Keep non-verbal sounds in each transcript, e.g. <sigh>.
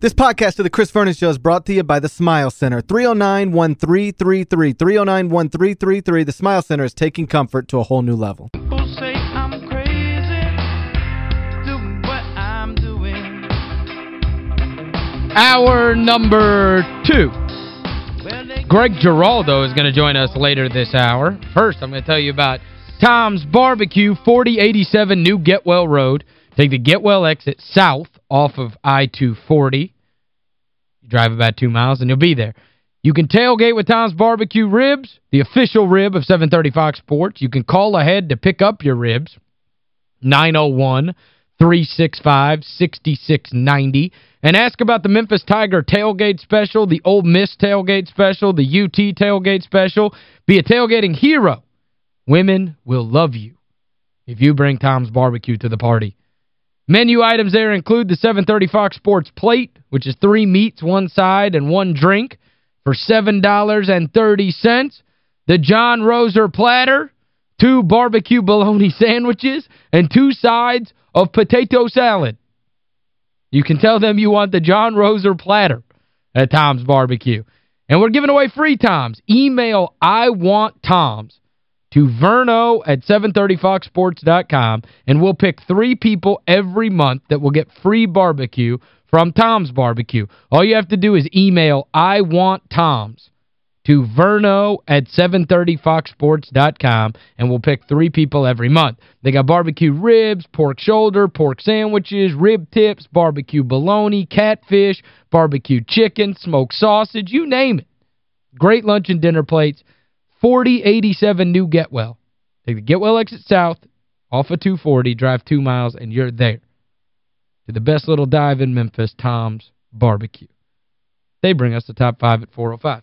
This podcast of the Chris Vernon Show is brought to you by the Smile Center. 309-1333. 309-1333. The Smile Center is taking comfort to a whole new level. Hour number two. Greg Giraldo is going to join us later this hour. First, I'm going to tell you about Tom's Barbecue, 4087 New Getwell Road. Take the Getwell exit south off of I-240. You drive about two miles and you'll be there. You can tailgate with Tom's Barbecue Ribs, the official rib of 730 Fox Sports. You can call ahead to pick up your ribs, 901-365-6690. And ask about the Memphis Tiger tailgate special, the Ole Miss tailgate special, the UT tailgate special. Be a tailgating hero. Women will love you if you bring Tom's Barbecue to the party. Menu items there include the 730 Fox Sports plate, which is three meats, one side, and one drink for $7.30. The John Roser platter, two barbecue bologna <laughs> sandwiches, and two sides of potato salad. You can tell them you want the John Roser platter at Tom's Barbecue. And we're giving away free Toms. Email I want Toms to verno at 730foxsports.com, and we'll pick three people every month that will get free barbecue from Tom's Barbecue. All you have to do is email I want Tom's to verno at 730foxsports.com, and we'll pick three people every month. They got barbecue ribs, pork shoulder, pork sandwiches, rib tips, barbecue bologna, catfish, barbecue chicken, smoked sausage, you name it. Great lunch and dinner plates. 4087 New Getwell. Take the Getwell exit south off of 240, drive two miles, and you're there. To the best little dive in Memphis, Tom's Barbecue. They bring us the top five at 405.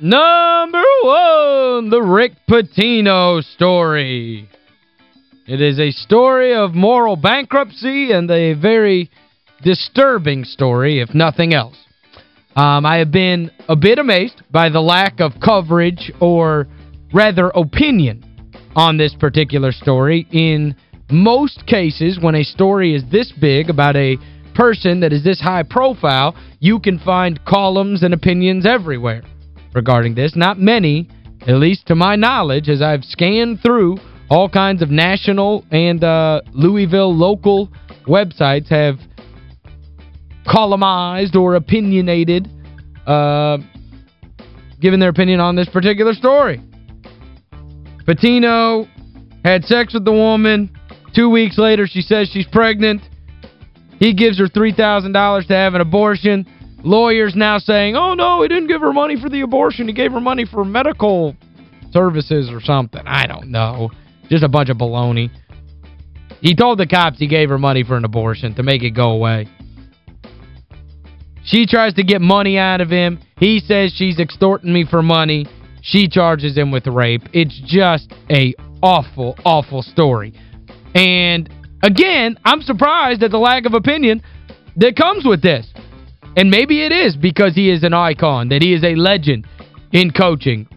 Number one, the Rick Pitino story. It is a story of moral bankruptcy and a very disturbing story, if nothing else. Um, I have been a bit amazed by the lack of coverage or rather opinion on this particular story. In most cases, when a story is this big about a person that is this high profile, you can find columns and opinions everywhere regarding this. Not many, at least to my knowledge, as I've scanned through all kinds of national and uh, Louisville local websites have columnized or opinionated uh, given their opinion on this particular story. Pitino had sex with the woman. Two weeks later, she says she's pregnant. He gives her $3,000 to have an abortion. Lawyers now saying, oh, no, he didn't give her money for the abortion. He gave her money for medical services or something. I don't know. Just a bunch of baloney. He told the cops he gave her money for an abortion to make it go away. She tries to get money out of him. He says she's extorting me for money. She charges him with rape. It's just a awful, awful story. And, again, I'm surprised at the lack of opinion that comes with this. And maybe it is because he is an icon, that he is a legend in coaching.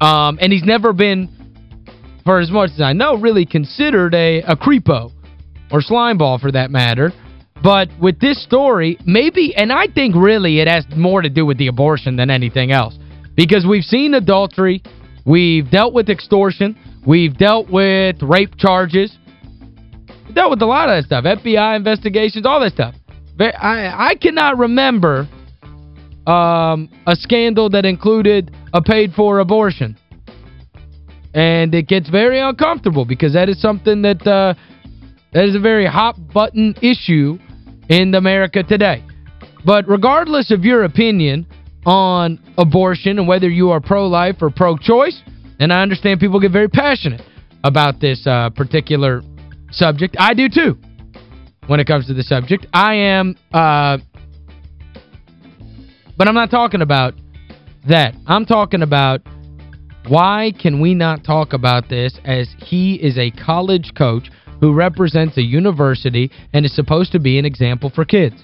Um, and he's never been, for as much as I know, really considered a, a creepo or slimeball for that matter. But with this story, maybe, and I think really it has more to do with the abortion than anything else. Because we've seen adultery, we've dealt with extortion, we've dealt with rape charges, dealt with a lot of that stuff, FBI investigations, all that stuff. I, I cannot remember um, a scandal that included a paid-for abortion. And it gets very uncomfortable because that is something that uh, that is a very hot-button issue in America today. But regardless of your opinion on abortion and whether you are pro-life or pro-choice, and I understand people get very passionate about this uh, particular subject. I do too when it comes to the subject. I am, uh, but I'm not talking about that. I'm talking about why can we not talk about this as he is a college coach who represents a university and is supposed to be an example for kids.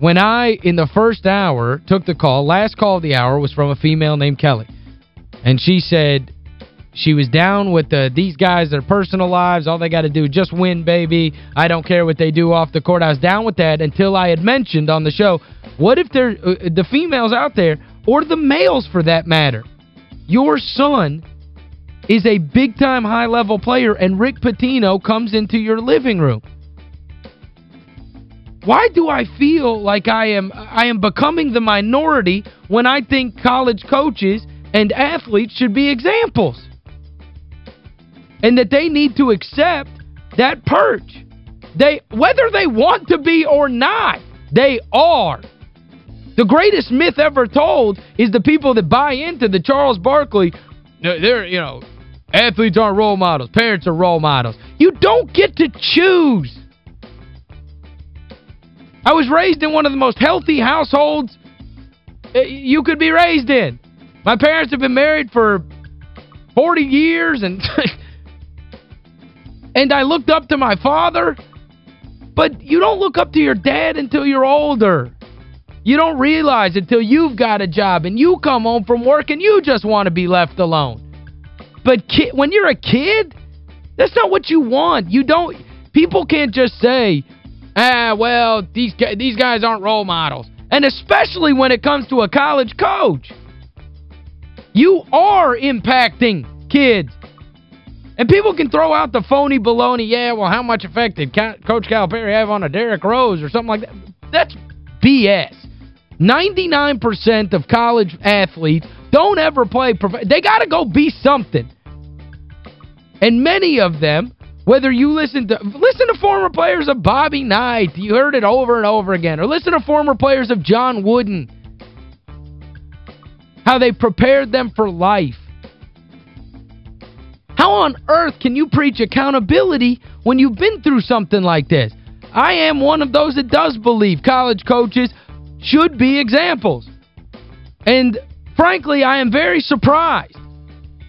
When I, in the first hour, took the call, last call of the hour was from a female named Kelly. And she said she was down with the, these guys, their personal lives, all they got to do is just win, baby. I don't care what they do off the court. I was down with that until I had mentioned on the show, what if they're, uh, the females out there, or the males for that matter, your son is a big-time high-level player and Rick Pitino comes into your living room. Why do I feel like I am I am becoming the minority when I think college coaches and athletes should be examples? And that they need to accept that perch. They Whether they want to be or not, they are. The greatest myth ever told is the people that buy into the Charles Barkley, they're, you know, athletes aren't role models, parents are role models. You don't get to choose. I was raised in one of the most healthy households eh, you could be raised in. My parents have been married for 40 years and <laughs> and I looked up to my father. But you don't look up to your dad until you're older. You don't realize until you've got a job and you come home from work and you just want to be left alone. But when you're a kid, that's not what you want. You don't people can't just say, ah, well, these, these guys aren't role models. And especially when it comes to a college coach. You are impacting kids. And people can throw out the phony baloney, yeah, well, how much effect did Coach Calipari have on a Derrick Rose or something like that? That's BS. 99% of college athletes don't ever play. They got to go be something. And many of them whether you listen to listen to former players of Bobby Knight, you heard it over and over again, or listen to former players of John Wooden, how they prepared them for life. On earth can you preach accountability when you've been through something like this? I am one of those that does believe college coaches should be examples. And frankly, I am very surprised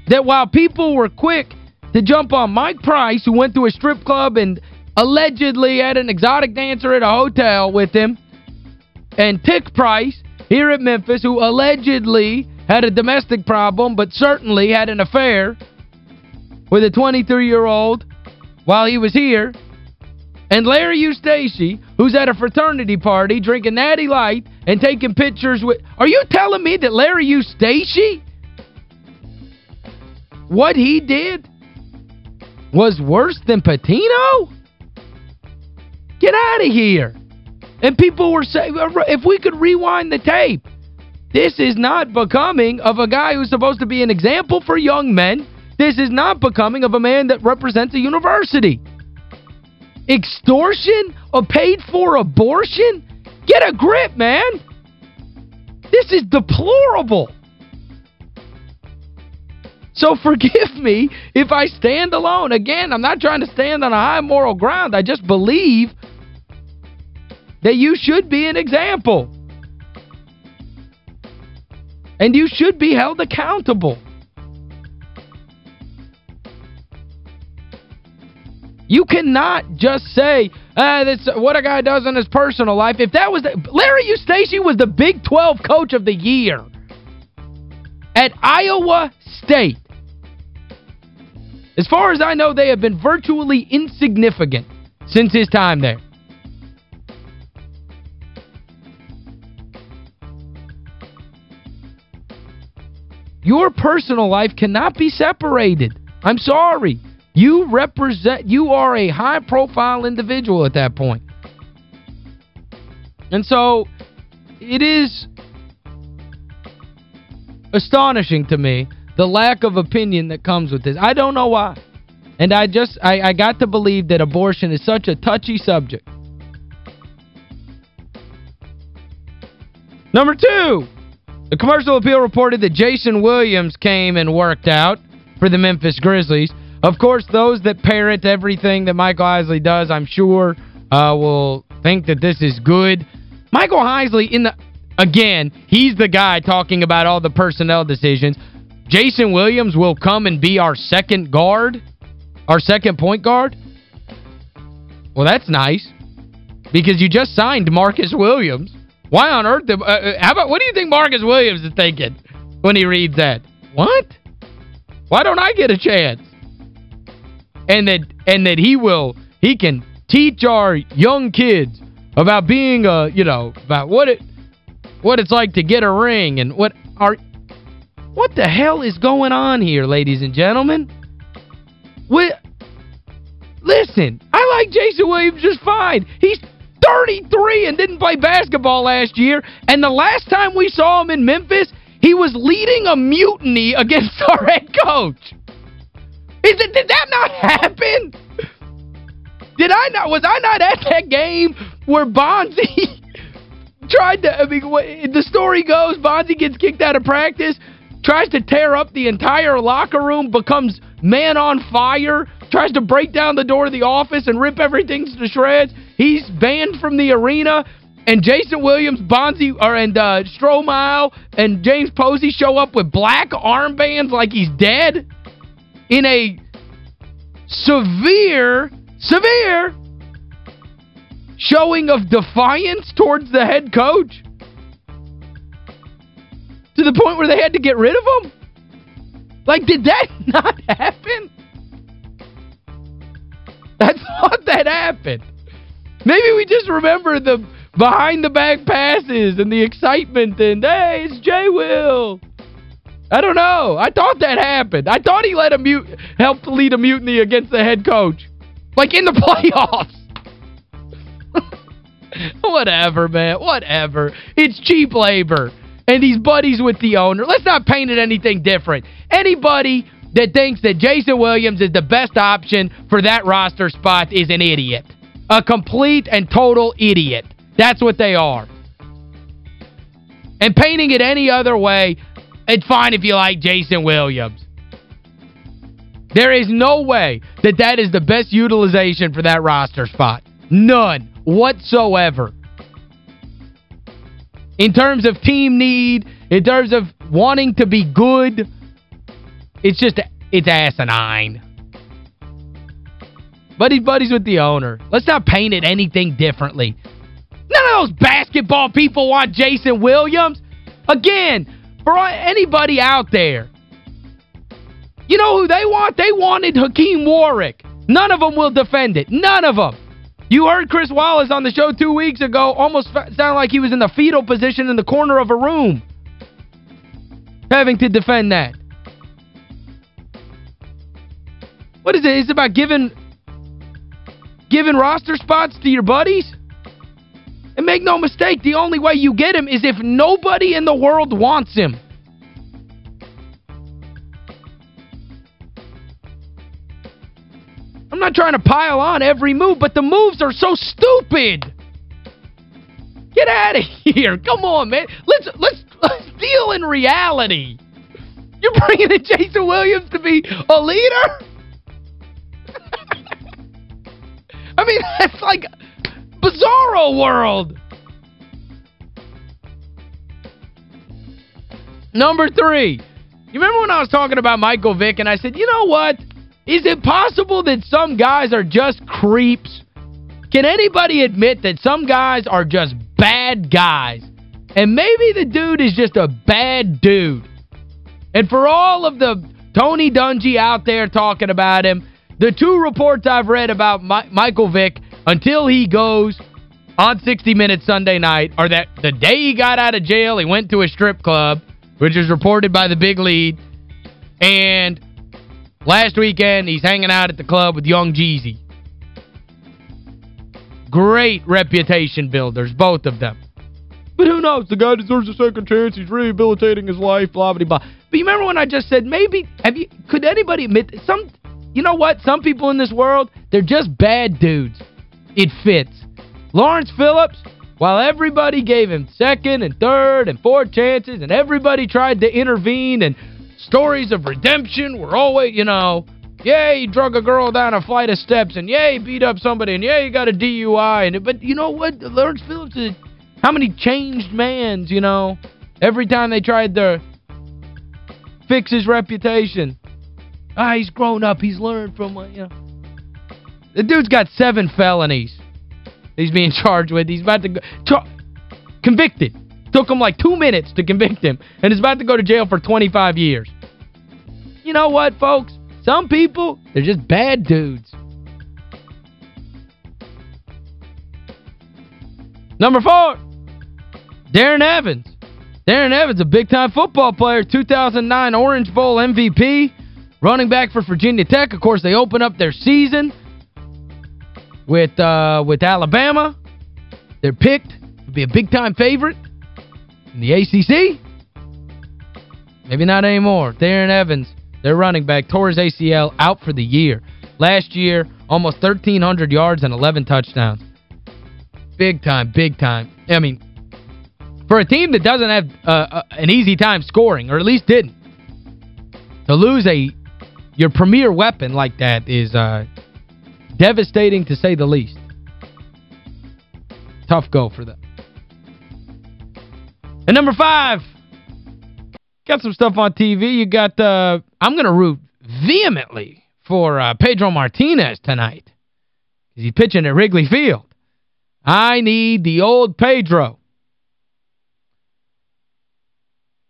that while people were quick to jump on Mike Price, who went to a strip club and allegedly had an exotic dancer at a hotel with him, and Tic Price here at Memphis, who allegedly had a domestic problem but certainly had an affair with a 23-year-old while he was here, and Larry Eustachy, who's at a fraternity party drinking Natty Light and taking pictures with... Are you telling me that Larry Eustachy, what he did was worse than Pitino? Get out of here. And people were saying, if we could rewind the tape, this is not becoming of a guy who's supposed to be an example for young men. This is not becoming of a man that represents a university. Extortion? A paid-for abortion? Get a grip, man. This is deplorable. So <laughs> forgive me if I stand alone. Again, I'm not trying to stand on a high moral ground. I just believe that you should be an example. And you should be held accountable. You cannot just say, ah, that's what a guy does in his personal life. If that was the, Larry Eustachy was the Big 12 coach of the year at Iowa State. As far as I know, they have been virtually insignificant since his time there. Your personal life cannot be separated. I'm sorry. You represent, you are a high-profile individual at that point. And so, it is astonishing to me the lack of opinion that comes with this. I don't know why. And I just, I, I got to believe that abortion is such a touchy subject. Number two, the commercial appeal reported that Jason Williams came and worked out for the Memphis Grizzlies. Of course, those that parrot everything that Michael Heisley does, I'm sure, uh, will think that this is good. Michael Heisley, in the again, he's the guy talking about all the personnel decisions. Jason Williams will come and be our second guard, our second point guard. Well, that's nice because you just signed Marcus Williams. Why on earth? Uh, uh, how about What do you think Marcus Williams is thinking when he reads that? What? Why don't I get a chance? And that and that he will he can teach our young kids about being a, you know, about what it what it's like to get a ring and what are what the hell is going on here, ladies and gentlemen? What Listen, I like Jason Williams just fine. He's 33 and didn't play basketball last year, and the last time we saw him in Memphis, he was leading a mutiny <laughs> against our head coach. Is it did that not happen? Did I not was I not at that game where Bonzi <laughs> tried to I mean the story goes Bonzi gets kicked out of practice, tries to tear up the entire locker room, becomes man on fire, tries to break down the door of the office and rip everything to shreds. He's banned from the arena. And Jason Williams, Bonzi, or, and uh, Stromile and James Posey show up with black armbands like he's dead in a severe, severe showing of defiance towards the head coach. To the point where they had to get rid of him? Like, did that <laughs> not happen? I thought that happened. Maybe we just remember the behind-the-back passes and the excitement and, hey, it's Jay Will. I don't know. I thought that happened. I thought he let a mute helped lead a mutiny against the head coach. Like in the playoffs. <laughs> Whatever, man. Whatever. It's cheap labor. And he's buddies with the owner. Let's not paint it anything different. Anybody that thinks that Jason Williams is the best option for that roster spot is an idiot. A complete and total idiot. That's what they are. And painting it any other way, it's fine if you like Jason Williams. There is no way that that is the best utilization for that roster spot. None whatsoever. In terms of team need, in terms of wanting to be good, it's just, it's asinine. But he's buddies with the owner. Let's not paint it anything differently. None of those basketball people want Jason Williams. Again, for anybody out there, you know who they want? They wanted Hakim Warrick. None of them will defend it. None of them. You heard Chris Wallace on the show two weeks ago almost sound like he was in the fetal position in the corner of a room having to defend that. What is it? It's about giving giving roster spots to your buddies? And make no mistake, the only way you get him is if nobody in the world wants him. I'm not trying to pile on every move, but the moves are so stupid. Get out of <laughs> here. Come on, man. Let's let's let's deal in reality. You're bringing in Jason Williams to be a leader? <laughs> I mean, <laughs> that's like bizarro world. Number three. You remember when I was talking about Michael Vick and I said, you know what? Is it possible that some guys are just creeps? Can anybody admit that some guys are just bad guys? And maybe the dude is just a bad dude. And for all of the Tony Dungy out there talking about him, the two reports I've read about My Michael Vick until he goes on 60 Minutes Sunday night or that the day he got out of jail, he went to a strip club, which is reported by the big lead, and last weekend he's hanging out at the club with Young Jeezy. Great reputation builders, both of them. But who knows? The guy deserves a second chance. He's rehabilitating his life, blah, blah, blah. But you remember when I just said, maybe, have you, could anybody admit, some you know what? Some people in this world, they're just bad dudes. It fits. Lawrence Phillips, while everybody gave him second and third and fourth chances and everybody tried to intervene and stories of redemption were always, you know, yeah, he drug a girl down a flight of steps and yeah, he beat up somebody and yeah, he got a DUI. and But you know what? Lawrence Phillips is How many changed mans, you know, every time they tried to fix his reputation. Ah, he's grown up. He's learned from, uh, you know. The dude's got seven felonies he's being charged with. He's about to go... Convicted. Took him like two minutes to convict him. And is about to go to jail for 25 years. You know what, folks? Some people, they're just bad dudes. Number four, Darren Evans. Darren Evans, a big-time football player, 2009 Orange Bowl MVP, running back for Virginia Tech. Of course, they open up their season with uh, with Alabama. They're picked to be a big-time favorite in the ACC. Maybe not anymore. Darren Evans, their running back, tore his ACL out for the year. Last year, almost 1,300 yards and 11 touchdowns. Big time, big time. I mean, for a team that doesn't have uh, uh, an easy time scoring, or at least didn't, to lose a your premier weapon like that is uh, devastating to say the least. Tough go for them. And number five, got some stuff on TV. You got, uh, I'm going to root vehemently for uh, Pedro Martinez tonight. He's pitching at Wrigley Field. I need the old Pedro.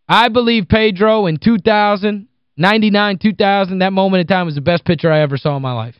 I believe Pedro in 2000, 99, 2000, that moment in time was the best pitcher I ever saw in my life.